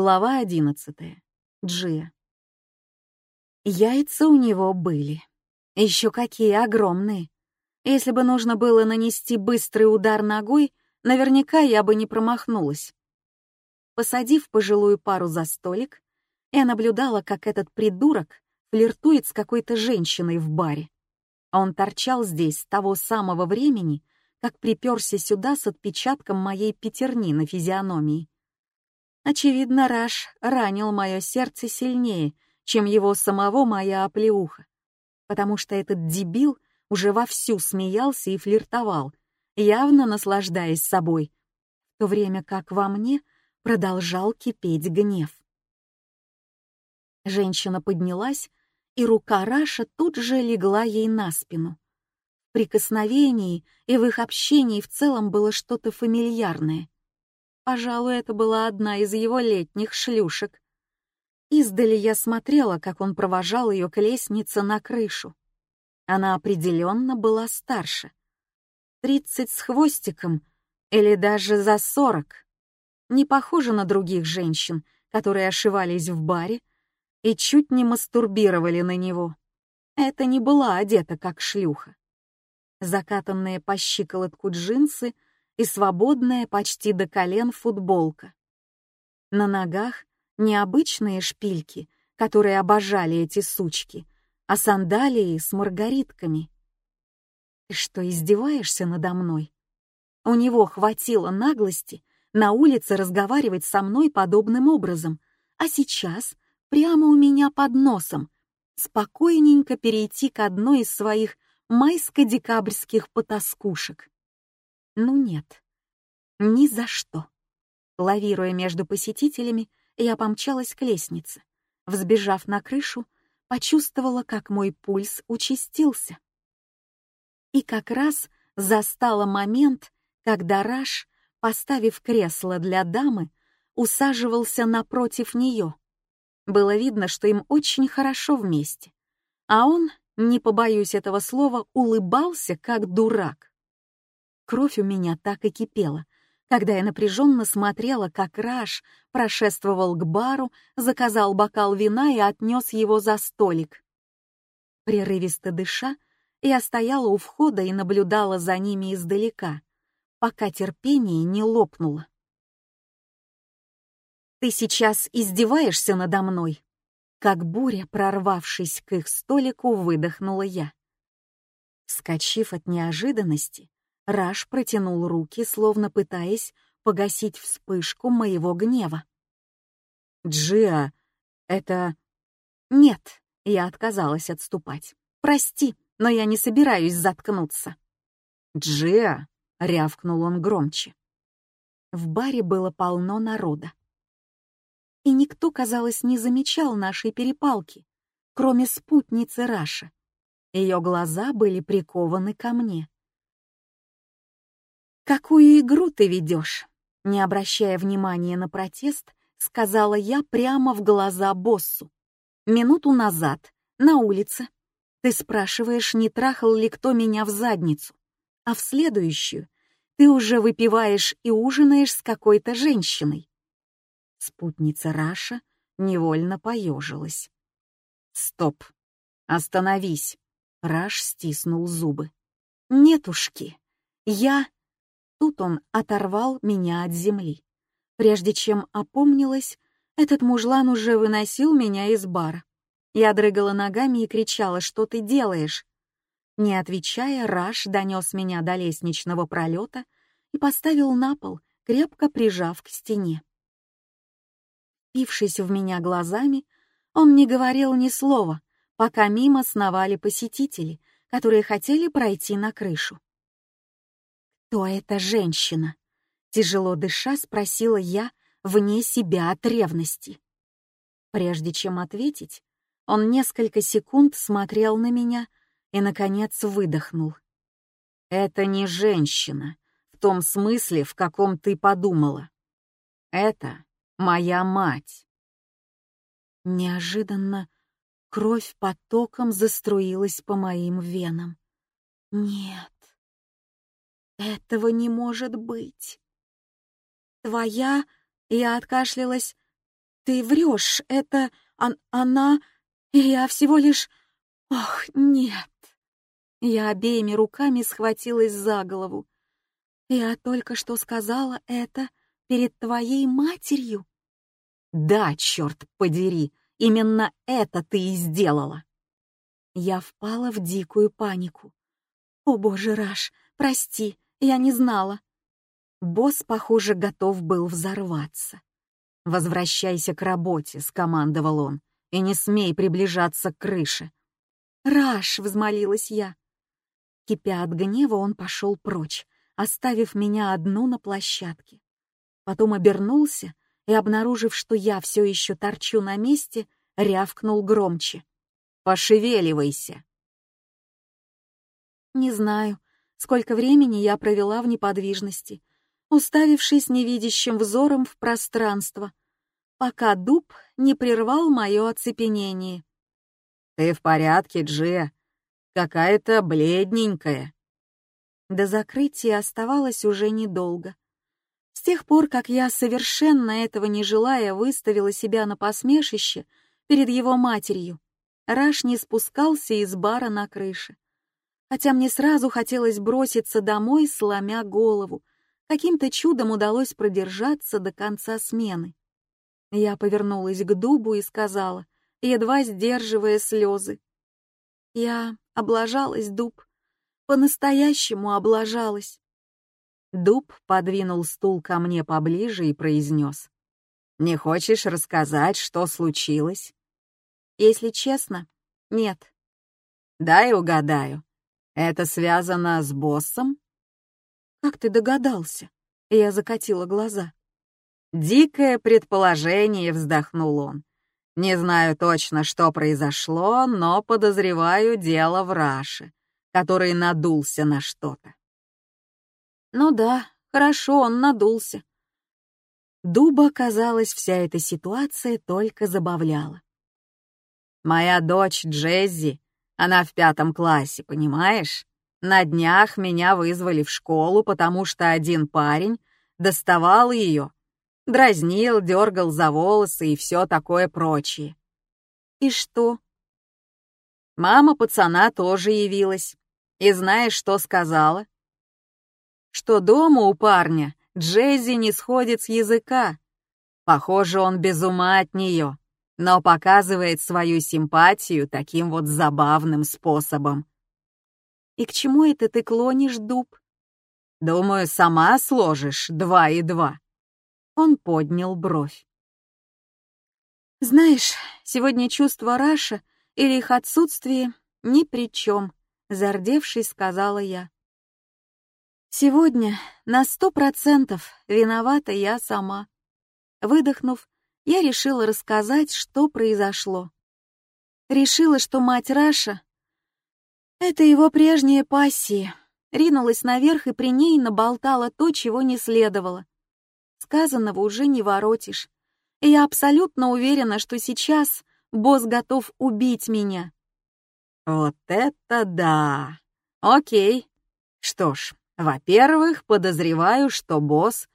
Глава одиннадцатая. Джия. Яйца у него были. Еще какие огромные. Если бы нужно было нанести быстрый удар ногой, наверняка я бы не промахнулась. Посадив пожилую пару за столик, я наблюдала, как этот придурок флиртует с какой-то женщиной в баре. Он торчал здесь с того самого времени, как приперся сюда с отпечатком моей пятерни на физиономии. Очевидно, Раш ранил мое сердце сильнее, чем его самого моя оплеуха, потому что этот дебил уже вовсю смеялся и флиртовал, явно наслаждаясь собой, в то время как во мне продолжал кипеть гнев. Женщина поднялась, и рука Раша тут же легла ей на спину. В прикосновении и в их общении в целом было что-то фамильярное. Пожалуй, это была одна из его летних шлюшек. Издали я смотрела, как он провожал ее к лестнице на крышу. Она определенно была старше. Тридцать с хвостиком или даже за сорок. Не похожа на других женщин, которые ошивались в баре и чуть не мастурбировали на него. Это не была одета как шлюха. Закатанные по щиколотку джинсы и свободная почти до колен футболка. На ногах необычные шпильки, которые обожали эти сучки, а сандалии с маргаритками. Ты что, издеваешься надо мной? У него хватило наглости на улице разговаривать со мной подобным образом, а сейчас прямо у меня под носом спокойненько перейти к одной из своих майско-декабрьских потаскушек. Ну нет, ни за что. Лавируя между посетителями, я помчалась к лестнице. Взбежав на крышу, почувствовала, как мой пульс участился. И как раз застала момент, когда Раш, поставив кресло для дамы, усаживался напротив нее. Было видно, что им очень хорошо вместе. А он, не побоюсь этого слова, улыбался, как дурак. Кровь у меня так и кипела — когда я напряженно смотрела, как Раш прошествовал к бару, заказал бокал вина и отнес его за столик. Прерывисто дыша, я стояла у входа и наблюдала за ними издалека, пока терпение не лопнуло. «Ты сейчас издеваешься надо мной?» Как буря, прорвавшись к их столику, выдохнула я. Вскочив от неожиданности, Раш протянул руки, словно пытаясь погасить вспышку моего гнева. «Джиа, это...» «Нет», — я отказалась отступать. «Прости, но я не собираюсь заткнуться». «Джиа!» — рявкнул он громче. В баре было полно народа. И никто, казалось, не замечал нашей перепалки, кроме спутницы Раша. Ее глаза были прикованы ко мне. «Какую игру ты ведешь?» Не обращая внимания на протест, сказала я прямо в глаза боссу. «Минуту назад, на улице, ты спрашиваешь, не трахал ли кто меня в задницу, а в следующую ты уже выпиваешь и ужинаешь с какой-то женщиной». Спутница Раша невольно поежилась. «Стоп! Остановись!» Раш стиснул зубы. «Нетушки, я...» Тут он оторвал меня от земли. Прежде чем опомнилась, этот мужлан уже выносил меня из бара. Я дрыгала ногами и кричала, что ты делаешь? Не отвечая, Раш донес меня до лестничного пролета и поставил на пол, крепко прижав к стене. Пившись в меня глазами, он не говорил ни слова, пока мимо сновали посетители, которые хотели пройти на крышу. «Кто эта женщина?» Тяжело дыша, спросила я вне себя от ревности. Прежде чем ответить, он несколько секунд смотрел на меня и, наконец, выдохнул. «Это не женщина, в том смысле, в каком ты подумала. Это моя мать». Неожиданно кровь потоком заструилась по моим венам. «Нет, этого не может быть. Твоя... Я откашлялась. ты врешь, это он, она... Я всего лишь... Ох, нет. Я обеими руками схватилась за голову. Я только что сказала это перед твоей матерью. Да, черт подери, именно это ты и сделала. Я впала в дикую панику. О боже, Раш, прости, я не знала. Босс, похоже, готов был взорваться. «Возвращайся к работе», — скомандовал он, — «и не смей приближаться к крыше». «Раш!» — взмолилась я. Кипя от гнева, он пошел прочь, оставив меня одну на площадке. Потом обернулся и, обнаружив, что я все еще торчу на месте, рявкнул громче. «Пошевеливайся!» Не знаю, сколько времени я провела в неподвижности, уставившись невидящим взором в пространство, пока дуб не прервал мое оцепенение. «Ты в порядке, Джия? Какая-то бледненькая». До закрытия оставалось уже недолго. С тех пор, как я, совершенно этого не желая, выставила себя на посмешище перед его матерью, Раш не спускался из бара на крыше. Хотя мне сразу хотелось броситься домой, сломя голову, каким-то чудом удалось продержаться до конца смены. Я повернулась к дубу и сказала, едва сдерживая слезы. Я облажалась, дуб, по-настоящему облажалась. Дуб подвинул стул ко мне поближе и произнес. «Не хочешь рассказать, что случилось?» «Если честно, нет». «Дай угадаю. Это связано с боссом?» «Как ты догадался?» Я закатила глаза. «Дикое предположение», — вздохнул он. «Не знаю точно, что произошло, но подозреваю дело в Раше, который надулся на что-то». «Ну да, хорошо, он надулся». Дуба, казалось, вся эта ситуация только забавляла. «Моя дочь Джеззи, она в пятом классе, понимаешь? На днях меня вызвали в школу, потому что один парень доставал ее, дразнил, дергал за волосы и все такое прочее. И что? Мама пацана тоже явилась. И знаешь, что сказала? Что дома у парня Джези не сходит с языка. Похоже, он без ума от нее, но показывает свою симпатию таким вот забавным способом. И к чему это ты клонишь, дуб? Думаю, сама сложишь два и два. Он поднял бровь. Знаешь, сегодня чувство Раша или их отсутствие ни при чем, зардевшись, сказала я. Сегодня на сто процентов виновата я сама. Выдохнув, я решила рассказать, что произошло. Решила, что мать Раша это его прежняя пассия. Ринулась наверх и при ней наболтала то, чего не следовало. Сказанного уже не воротишь. И я абсолютно уверена, что сейчас босс готов убить меня. Вот это да! Окей. Что ж, во-первых, подозреваю, что босс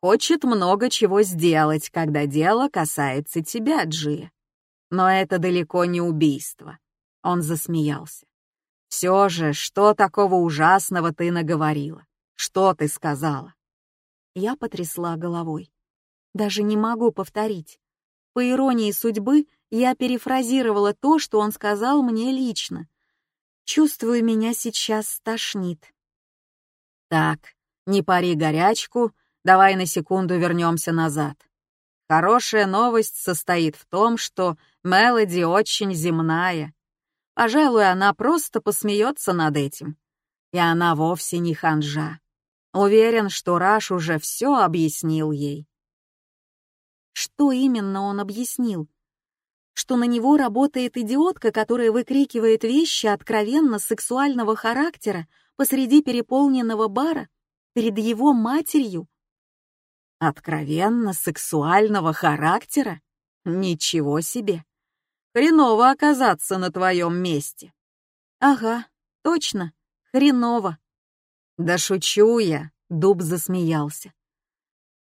хочет много чего сделать, когда дело касается тебя, Джи. Но это далеко не убийство. Он засмеялся. Все же, что такого ужасного ты наговорила? Что ты сказала? Я потрясла головой. Даже не могу повторить. По иронии судьбы, я перефразировала то, что он сказал мне лично. Чувствую, меня сейчас стошнит. Так, не пари горячку, давай на секунду вернемся назад. Хорошая новость состоит в том, что Мелоди очень земная, Пожалуй, она просто посмеется над этим. И она вовсе не ханжа. Уверен, что Раш уже все объяснил ей. Что именно он объяснил? Что на него работает идиотка, которая выкрикивает вещи откровенно сексуального характера посреди переполненного бара перед его матерью? Откровенно сексуального характера? Ничего себе! Хреново оказаться на твоем месте. Ага, точно, хреново. Да шучу я, дуб засмеялся.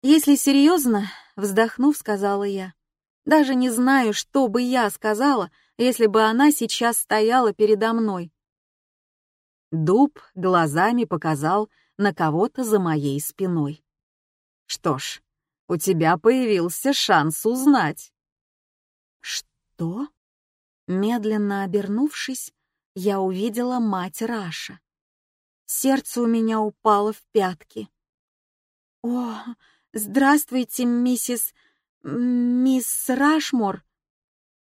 Если серьезно, вздохнув, сказала я, Даже не знаю, что бы я сказала, если бы она сейчас стояла передо мной. Дуб глазами показал на кого-то за моей спиной. Что ж, у тебя появился шанс узнать. Что? Медленно обернувшись, я увидела мать Раша. Сердце у меня упало в пятки. «О, здравствуйте, миссис... мисс Рашмор!»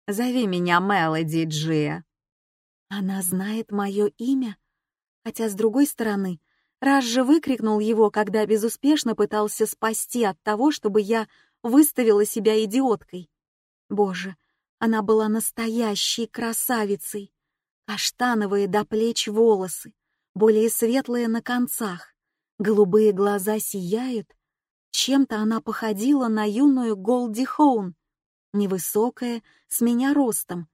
«Зови меня Мелоди, Джия». Она знает мое имя, хотя, с другой стороны, Раш же выкрикнул его, когда безуспешно пытался спасти от того, чтобы я выставила себя идиоткой. Боже, она была настоящей красавицей. Каштановые до плеч волосы, более светлые на концах, голубые глаза сияют. Чем-то она походила на юную Голди Хоун, невысокая, с меня ростом.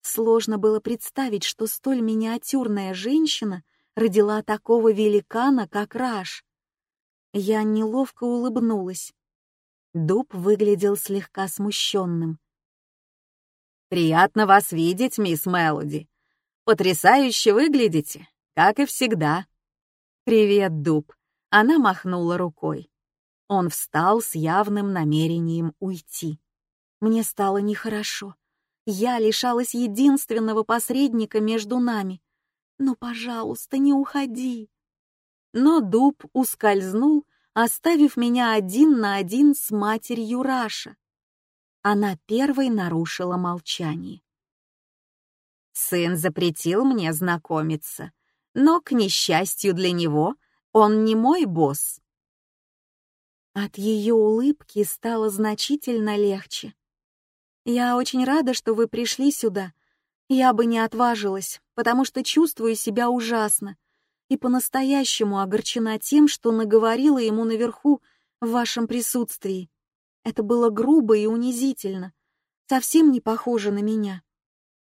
Сложно было представить, что столь миниатюрная женщина родила такого великана, как Раш. Я неловко улыбнулась. Дуб выглядел слегка смущенным. «Приятно вас видеть, мисс Мелоди. Потрясающе выглядите, как и всегда». «Привет, Дуб», — она махнула рукой. Он встал с явным намерением уйти. Мне стало нехорошо. Я лишалась единственного посредника между нами. «Ну, пожалуйста, не уходи». Но Дуб ускользнул, оставив меня один на один с матерью Раша. Она первой нарушила молчание. Сын запретил мне знакомиться, но, к несчастью для него, он не мой босс. От ее улыбки стало значительно легче. «Я очень рада, что вы пришли сюда. Я бы не отважилась, потому что чувствую себя ужасно и по-настоящему огорчена тем, что наговорила ему наверху в вашем присутствии. Это было грубо и унизительно, совсем не похоже на меня.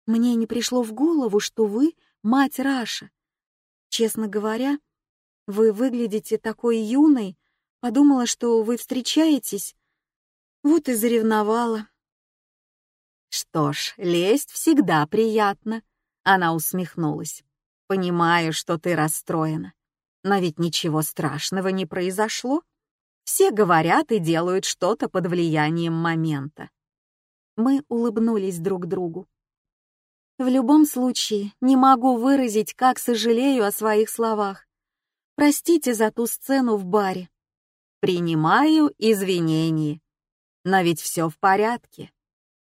Мне не пришло в голову, что вы мать Раша. Честно говоря, вы выглядите такой юной, подумала, что вы встречаетесь. Вот и заревновала. Что ж, лесть всегда приятно, она усмехнулась. Понимаю, что ты расстроена. Но ведь ничего страшного не произошло. Все говорят и делают что-то под влиянием момента. Мы улыбнулись друг другу. В любом случае, не могу выразить, как сожалею о своих словах. Простите за ту сцену в баре. Принимаю извинения. Но ведь все в порядке.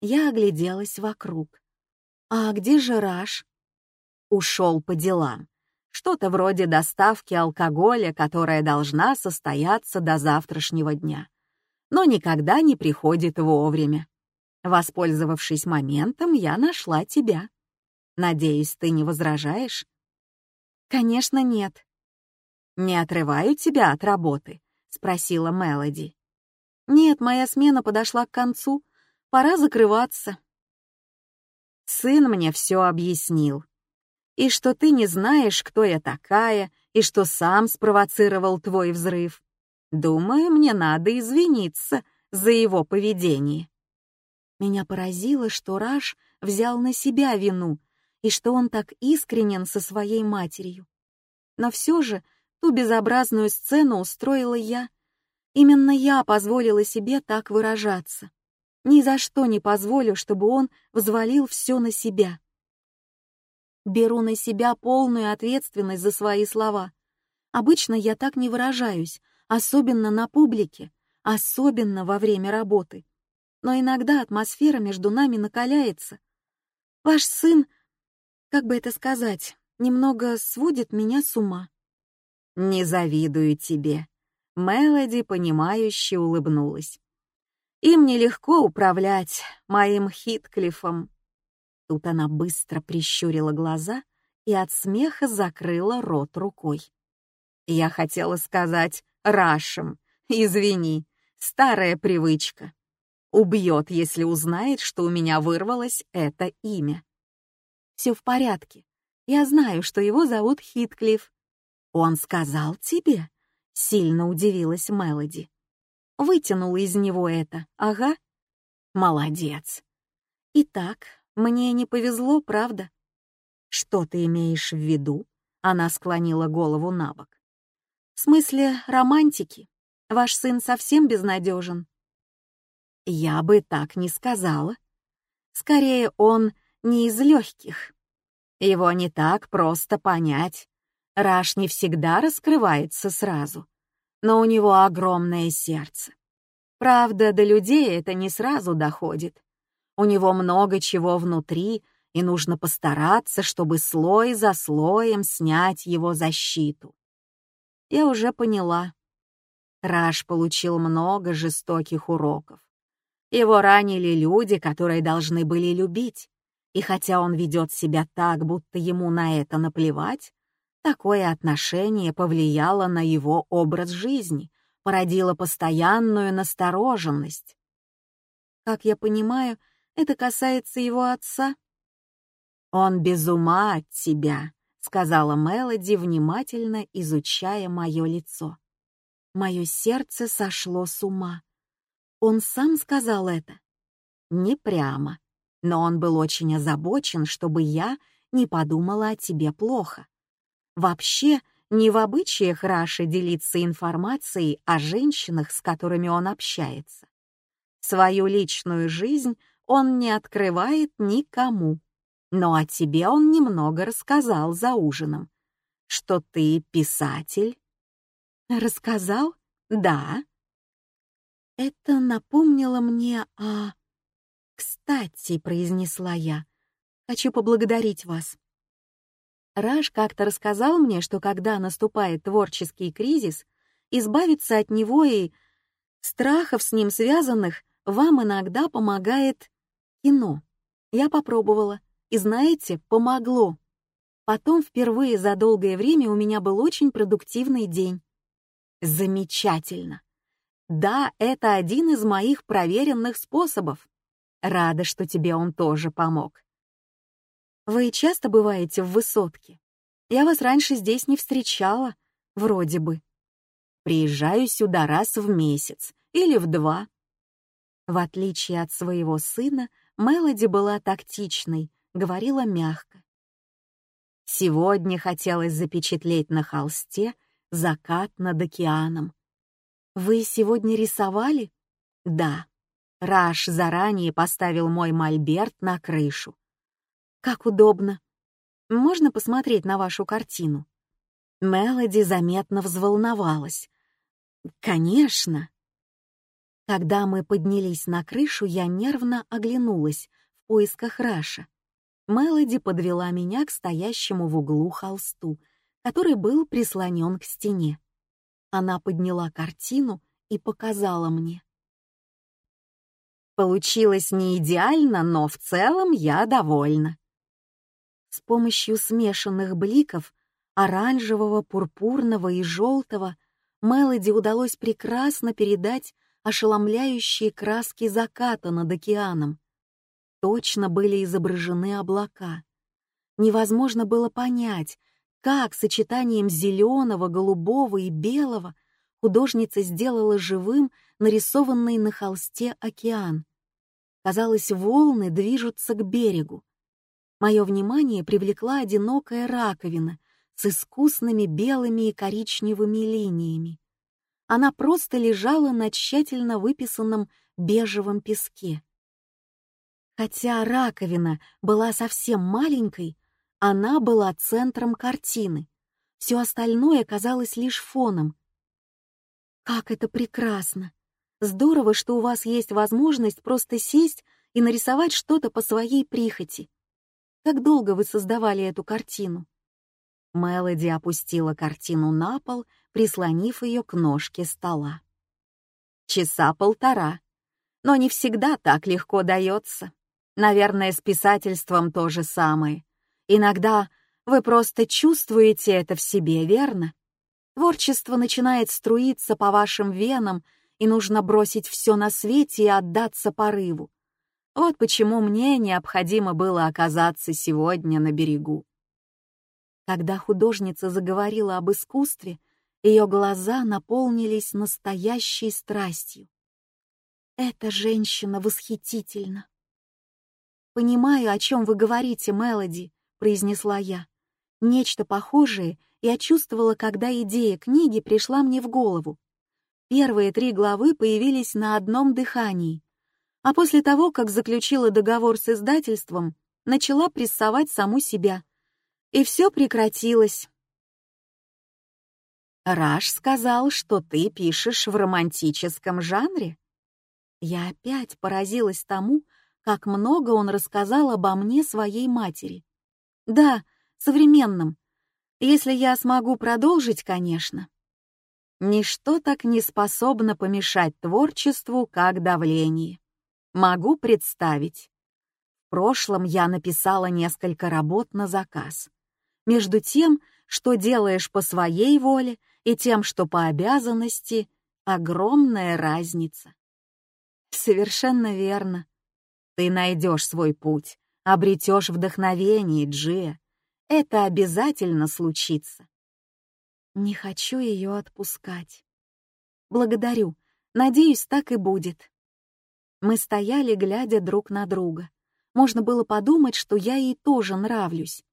Я огляделась вокруг. А где же Раш? Ушел по делам. Что-то вроде доставки алкоголя, которая должна состояться до завтрашнего дня. Но никогда не приходит вовремя. Воспользовавшись моментом, я нашла тебя. Надеюсь, ты не возражаешь? Конечно, нет. Не отрываю тебя от работы, спросила Мелоди. Нет, моя смена подошла к концу. Пора закрываться. Сын мне все объяснил. И что ты не знаешь, кто я такая, и что сам спровоцировал твой взрыв. Думаю, мне надо извиниться за его поведение. Меня поразило, что Раш взял на себя вину и что он так искренен со своей матерью. Но все же ту безобразную сцену устроила я. Именно я позволила себе так выражаться. Ни за что не позволю, чтобы он взвалил все на себя. Беру на себя полную ответственность за свои слова. Обычно я так не выражаюсь, особенно на публике, особенно во время работы но иногда атмосфера между нами накаляется. Ваш сын, как бы это сказать, немного сводит меня с ума. Не завидую тебе. Мелоди, понимающе улыбнулась. Им нелегко управлять моим Хитклифом. Тут она быстро прищурила глаза и от смеха закрыла рот рукой. Я хотела сказать «Рашем», извини, старая привычка. Убьет, если узнает, что у меня вырвалось это имя. Все в порядке. Я знаю, что его зовут Хитклифф. Он сказал тебе? Сильно удивилась Мелоди. Вытянул из него это, ага. Молодец. Итак, мне не повезло, правда? Что ты имеешь в виду? Она склонила голову на бок. В смысле романтики. Ваш сын совсем безнадежен. Я бы так не сказала. Скорее, он не из легких. Его не так просто понять. Раш не всегда раскрывается сразу, но у него огромное сердце. Правда, до людей это не сразу доходит. У него много чего внутри, и нужно постараться, чтобы слой за слоем снять его защиту. Я уже поняла. Раш получил много жестоких уроков. Его ранили люди, которые должны были любить. И хотя он ведет себя так, будто ему на это наплевать, такое отношение повлияло на его образ жизни, породило постоянную настороженность. Как я понимаю, это касается его отца. «Он без ума от тебя», — сказала Мелоди, внимательно изучая мое лицо. Мое сердце сошло с ума. Он сам сказал это? Не прямо, но он был очень озабочен, чтобы я не подумала о тебе плохо. Вообще, не в обычаях Раши делиться информацией о женщинах, с которыми он общается. Свою личную жизнь он не открывает никому. Но о тебе он немного рассказал за ужином. Что ты писатель? Рассказал? Да. Это напомнило мне о... «Кстати», — произнесла я, — «хочу поблагодарить вас. Раш как-то рассказал мне, что когда наступает творческий кризис, избавиться от него и страхов с ним связанных вам иногда помогает кино. Я попробовала, и знаете, помогло. Потом впервые за долгое время у меня был очень продуктивный день. Замечательно. Да, это один из моих проверенных способов. Рада, что тебе он тоже помог. Вы часто бываете в высотке? Я вас раньше здесь не встречала, вроде бы. Приезжаю сюда раз в месяц или в два. В отличие от своего сына, Мелоди была тактичной, говорила мягко. Сегодня хотелось запечатлеть на холсте закат над океаном. «Вы сегодня рисовали?» «Да», Раш заранее поставил мой мольберт на крышу. «Как удобно. Можно посмотреть на вашу картину?» Мелоди заметно взволновалась. «Конечно!» Когда мы поднялись на крышу, я нервно оглянулась в поисках Раша. Мелоди подвела меня к стоящему в углу холсту, который был прислонен к стене. Она подняла картину и показала мне. Получилось не идеально, но в целом я довольна. С помощью смешанных бликов оранжевого, пурпурного и желтого Мелоди удалось прекрасно передать ошеломляющие краски заката над океаном. Точно были изображены облака. Невозможно было понять, как сочетанием зеленого, голубого и белого художница сделала живым нарисованный на холсте океан. Казалось, волны движутся к берегу. Мое внимание привлекла одинокая раковина с искусными белыми и коричневыми линиями. Она просто лежала на тщательно выписанном бежевом песке. Хотя раковина была совсем маленькой, она была центром картины. Все остальное казалось лишь фоном. Как это прекрасно! Здорово, что у вас есть возможность просто сесть и нарисовать что-то по своей прихоти. Как долго вы создавали эту картину?» Мелоди опустила картину на пол, прислонив ее к ножке стола. «Часа полтора. Но не всегда так легко дается. Наверное, с писательством то же самое. Иногда вы просто чувствуете это в себе, верно? Творчество начинает струиться по вашим венам — и нужно бросить все на свете и отдаться порыву. Вот почему мне необходимо было оказаться сегодня на берегу. Когда художница заговорила об искусстве, ее глаза наполнились настоящей страстью. Эта женщина восхитительна. «Понимаю, о чем вы говорите, Мелоди», — произнесла я. Нечто похожее я чувствовала, когда идея книги пришла мне в голову. Первые три главы появились на одном дыхании, а после того, как заключила договор с издательством, начала прессовать саму себя. И все прекратилось. «Раш сказал, что ты пишешь в романтическом жанре?» Я опять поразилась тому, как много он рассказал обо мне своей матери. Да, современном. Если я смогу продолжить, конечно. Ничто так не способно помешать творчеству, как давление. Могу представить. В прошлом я написала несколько работ на заказ. Между тем, что делаешь по своей воле, и тем, что по обязанности, огромная разница. Совершенно верно. Ты найдешь свой путь, обретешь вдохновение, Джия. Это обязательно случится. Не хочу ее отпускать. Благодарю. Надеюсь, так и будет. Мы стояли, глядя друг на друга. Можно было подумать, что я ей тоже нравлюсь.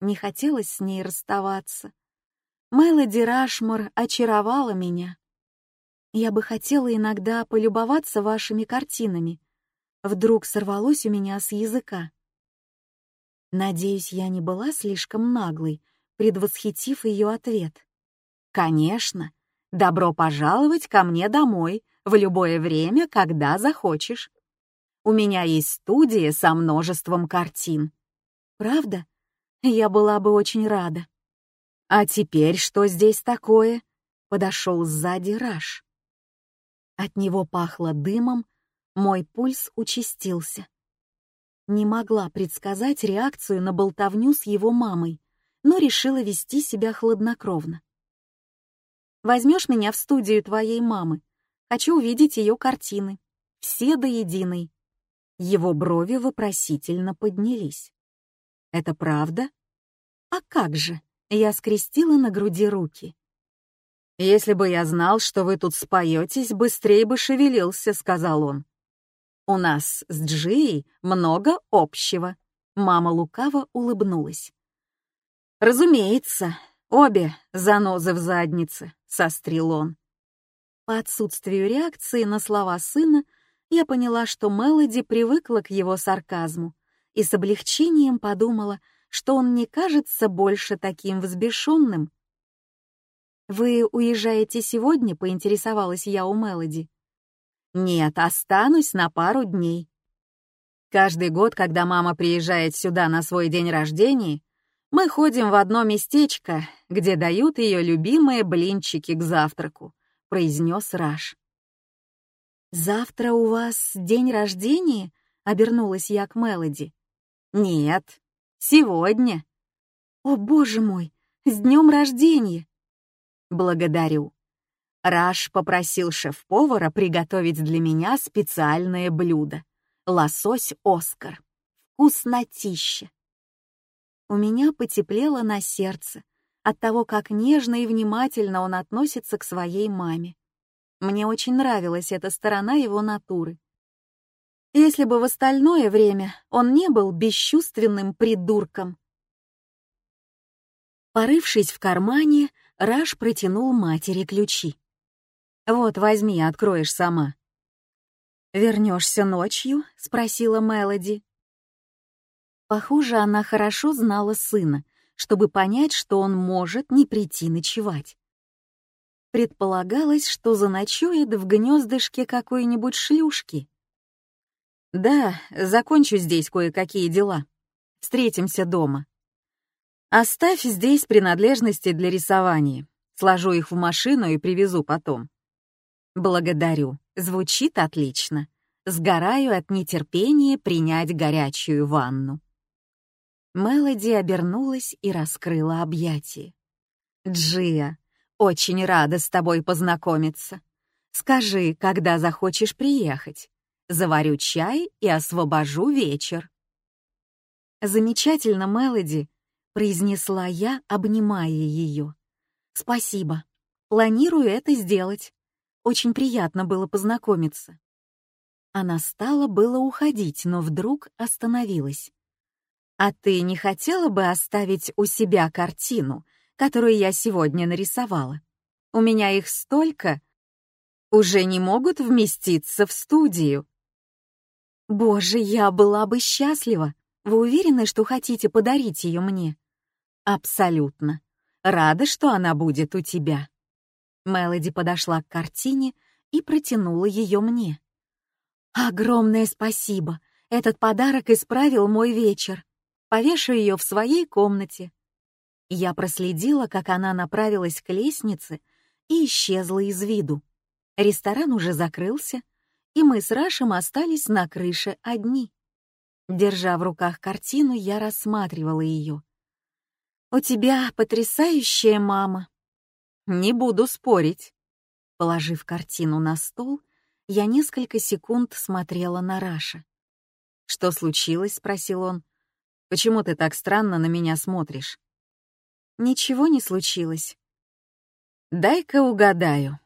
Не хотелось с ней расставаться. Мелоди Рашмор очаровала меня. Я бы хотела иногда полюбоваться вашими картинами. Вдруг сорвалось у меня с языка. Надеюсь, я не была слишком наглой, предвосхитив ее ответ. «Конечно. Добро пожаловать ко мне домой в любое время, когда захочешь. У меня есть студия со множеством картин». «Правда? Я была бы очень рада». «А теперь что здесь такое?» — подошел сзади Раш. От него пахло дымом, мой пульс участился. Не могла предсказать реакцию на болтовню с его мамой, но решила вести себя хладнокровно. «Возьмешь меня в студию твоей мамы? Хочу увидеть ее картины. Все до единой». Его брови вопросительно поднялись. «Это правда?» «А как же?» Я скрестила на груди руки. «Если бы я знал, что вы тут споетесь, быстрее бы шевелился», — сказал он. «У нас с Джией много общего». Мама лукаво улыбнулась. «Разумеется, обе занозы в заднице», — сострил он. По отсутствию реакции на слова сына я поняла, что Мелоди привыкла к его сарказму и с облегчением подумала, что он не кажется больше таким взбешенным. «Вы уезжаете сегодня?» — поинтересовалась я у Мелоди. «Нет, останусь на пару дней. Каждый год, когда мама приезжает сюда на свой день рождения, мы ходим в одно местечко, где дают ее любимые блинчики к завтраку», — произнес Раш. «Завтра у вас день рождения?» — обернулась я к Мелоди. «Нет, Сегодня. О, боже мой, с днем рождения! Благодарю. Раш попросил шеф-повара приготовить для меня специальное блюдо. Лосось Оскар. Вкуснотища. У меня потеплело на сердце от того, как нежно и внимательно он относится к своей маме. Мне очень нравилась эта сторона его натуры. Если бы в остальное время он не был бесчувственным придурком. Порывшись в кармане, Раш протянул матери ключи. «Вот, возьми, откроешь сама». «Вернешься ночью?» — спросила Мелоди. Похоже, она хорошо знала сына, чтобы понять, что он может не прийти ночевать. Предполагалось, что заночует в гнездышке какой-нибудь шлюшки. «Да, закончу здесь кое-какие дела. Встретимся дома. Оставь здесь принадлежности для рисования. Сложу их в машину и привезу потом». «Благодарю. Звучит отлично. Сгораю от нетерпения принять горячую ванну». Мелоди обернулась и раскрыла объятия. «Джия, очень рада с тобой познакомиться. Скажи, когда захочешь приехать заварю чай и освобожу вечер». «Замечательно, Мелоди», — произнесла я, обнимая ее. «Спасибо. Планирую это сделать. Очень приятно было познакомиться». Она стала было уходить, но вдруг остановилась. «А ты не хотела бы оставить у себя картину, которую я сегодня нарисовала? У меня их столько, уже не могут вместиться в студию». «Боже, я была бы счастлива! Вы уверены, что хотите подарить ее мне?» «Абсолютно. Рада, что она будет у тебя». Мелоди подошла к картине и протянула ее мне. «Огромное спасибо! Этот подарок исправил мой вечер. Повешу ее в своей комнате». Я проследила, как она направилась к лестнице и исчезла из виду. Ресторан уже закрылся, и мы с Рашем остались на крыше одни. Держа в руках картину, я рассматривала ее. «У тебя потрясающая мама». «Не буду спорить». Положив картину на стол, я несколько секунд смотрела на Раша. «Что случилось?» — спросил он. «Почему ты так странно на меня смотришь?» «Ничего не случилось». «Дай-ка угадаю.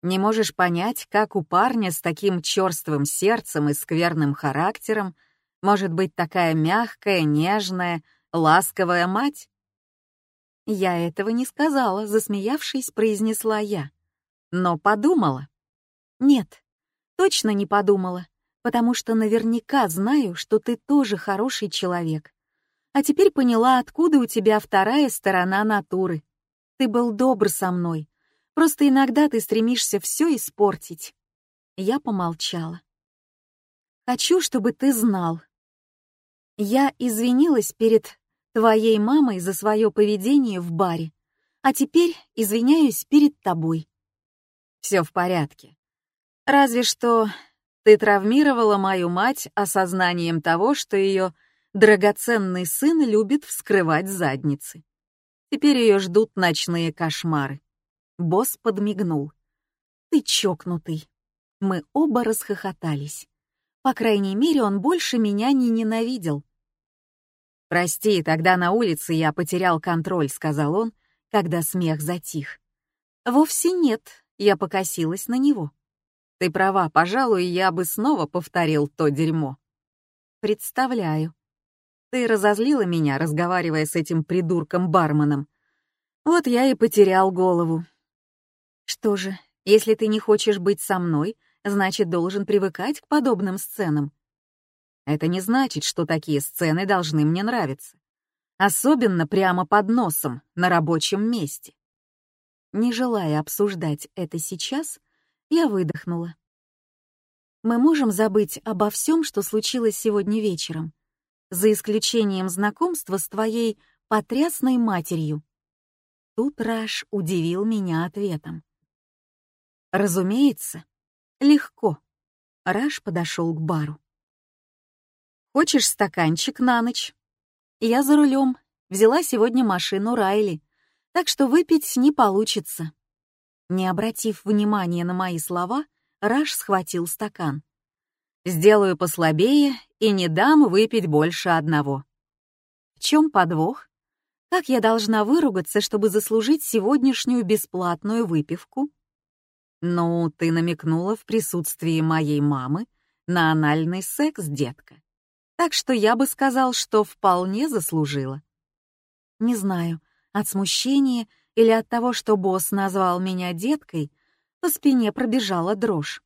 Не можешь понять, как у парня с таким черствым сердцем и скверным характером может быть такая мягкая, нежная, ласковая мать?» «Я этого не сказала», — засмеявшись, произнесла я. «Но подумала». «Нет, Точно не подумала, потому что наверняка знаю, что ты тоже хороший человек. А теперь поняла, откуда у тебя вторая сторона натуры. Ты был добр со мной, просто иногда ты стремишься все испортить. Я помолчала. Хочу, чтобы ты знал. Я извинилась перед твоей мамой за свое поведение в баре, а теперь извиняюсь перед тобой. Все в порядке. Разве что ты травмировала мою мать осознанием того, что ее драгоценный сын любит вскрывать задницы. Теперь ее ждут ночные кошмары. Босс подмигнул. «Ты чокнутый». Мы оба расхохотались. По крайней мере, он больше меня не ненавидел. «Прости, тогда на улице я потерял контроль», — сказал он, когда смех затих. «Вовсе нет», — я покосилась на него. Ты права, пожалуй, я бы снова повторил то дерьмо. Представляю. Ты разозлила меня, разговаривая с этим придурком-барменом. Вот я и потерял голову. Что же, если ты не хочешь быть со мной, значит, должен привыкать к подобным сценам. Это не значит, что такие сцены должны мне нравиться. Особенно прямо под носом, на рабочем месте. Не желая обсуждать это сейчас, я выдохнула. Мы можем забыть обо всем, что случилось сегодня вечером, за исключением знакомства с твоей потрясной матерью. Тут Раш удивил меня ответом. Разумеется, легко. Раш подошел к бару. Хочешь стаканчик на ночь? Я за рулем. Взяла сегодня машину Райли, так что выпить не получится. Не обратив внимания на мои слова, Раш схватил стакан. «Сделаю послабее и не дам выпить больше одного». В чем подвох? Как я должна выругаться, чтобы заслужить сегодняшнюю бесплатную выпивку? Ну, ты намекнула в присутствии моей мамы на анальный секс, детка. Так что я бы сказал, что вполне заслужила. Не знаю, от смущения или от того, что босс назвал меня деткой, по спине пробежала дрожь.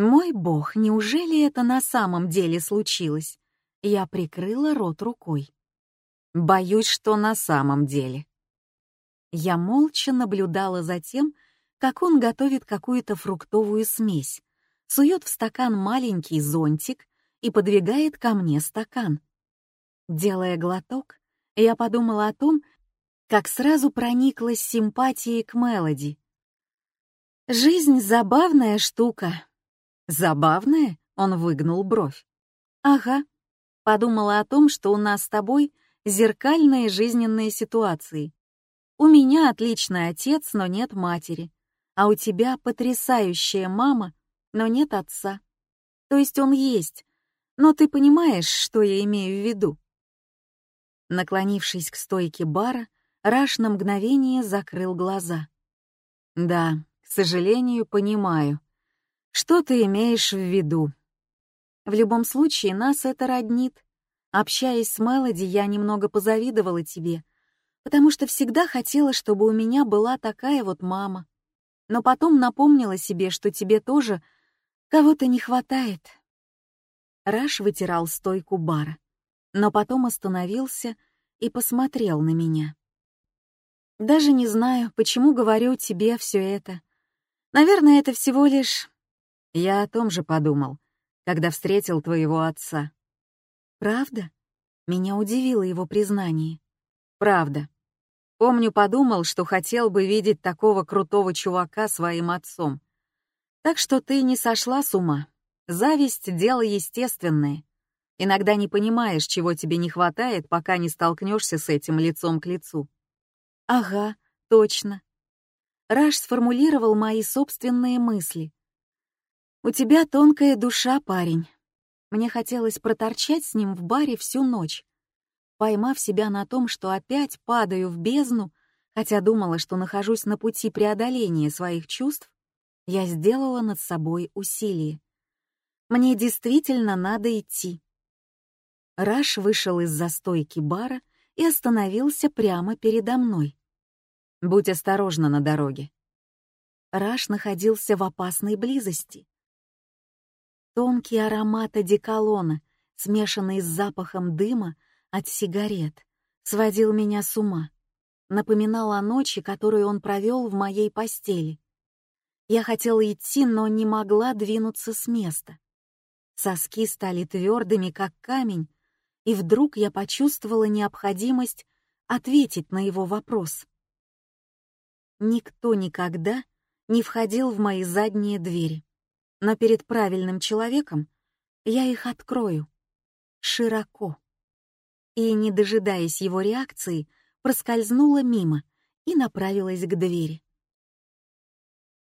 Мой бог, неужели это на самом деле случилось? Я прикрыла рот рукой. Боюсь, что на самом деле. Я молча наблюдала за тем, как он готовит какую-то фруктовую смесь, сует в стакан маленький зонтик и подвигает ко мне стакан. Делая глоток, я подумала о том, как сразу прониклась симпатией к Мелоди. «Жизнь — забавная штука». «Забавная?» — он выгнул бровь. «Ага». Подумала о том, что у нас с тобой зеркальные жизненные ситуации. У меня отличный отец, но нет матери. А у тебя потрясающая мама, но нет отца. То есть он есть, но ты понимаешь, что я имею в виду?» Наклонившись к стойке бара, Раш на мгновение закрыл глаза. «Да, к сожалению, понимаю. Что ты имеешь в виду? В любом случае, нас это роднит. Общаясь с Мелоди, я немного позавидовала тебе, потому что всегда хотела, чтобы у меня была такая вот мама. Но потом напомнила себе, что тебе тоже кого-то не хватает. Раш вытирал стойку бара, но потом остановился и посмотрел на меня. Даже не знаю, почему говорю тебе все это. Наверное, это всего лишь... Я о том же подумал, когда встретил твоего отца. Правда? Меня удивило его признание. Правда. Помню, подумал, что хотел бы видеть такого крутого чувака своим отцом. Так что ты не сошла с ума. Зависть — дело естественное. Иногда не понимаешь, чего тебе не хватает, пока не столкнешься с этим лицом к лицу. Ага, точно. Раш сформулировал мои собственные мысли. «У тебя тонкая душа, парень». Мне хотелось проторчать с ним в баре всю ночь, поймав себя на том, что опять падаю в бездну, хотя думала, что нахожусь на пути преодоления своих чувств, я сделала над собой усилие. Мне действительно надо идти. Раш вышел из застойки бара и остановился прямо передо мной. Будь осторожна на дороге. Раш находился в опасной близости. Тонкий аромат одеколона, смешанный с запахом дыма от сигарет, сводил меня с ума, напоминал о ночи, которую он провел в моей постели. Я хотела идти, но не могла двинуться с места. Соски стали твердыми, как камень, и вдруг я почувствовала необходимость ответить на его вопрос. Никто никогда не входил в мои задние двери, но перед правильным человеком я их открою. Широко. И, не дожидаясь его реакции, проскользнула мимо и направилась к двери.